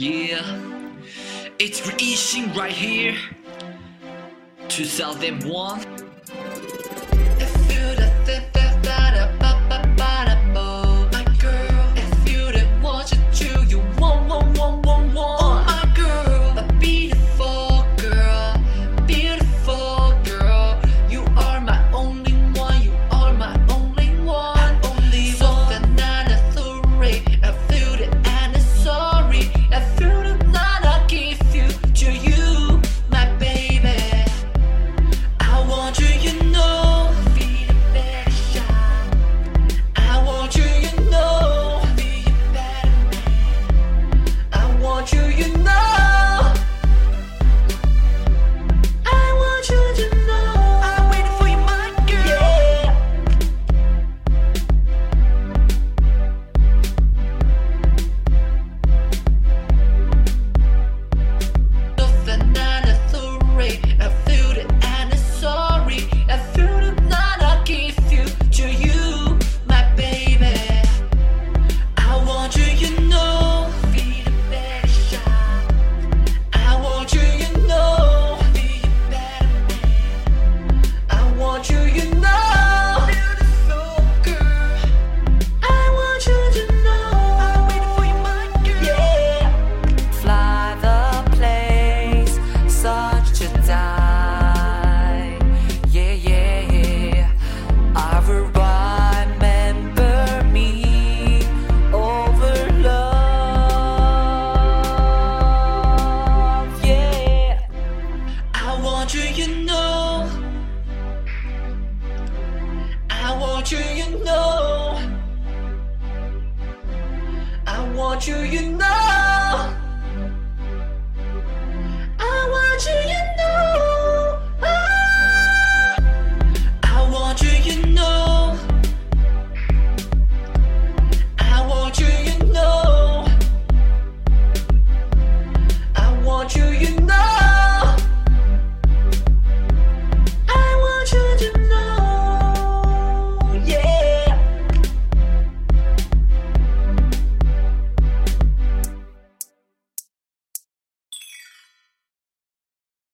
Yeah, it's reaching right here to sell them one. want you, you know. I want you, you know.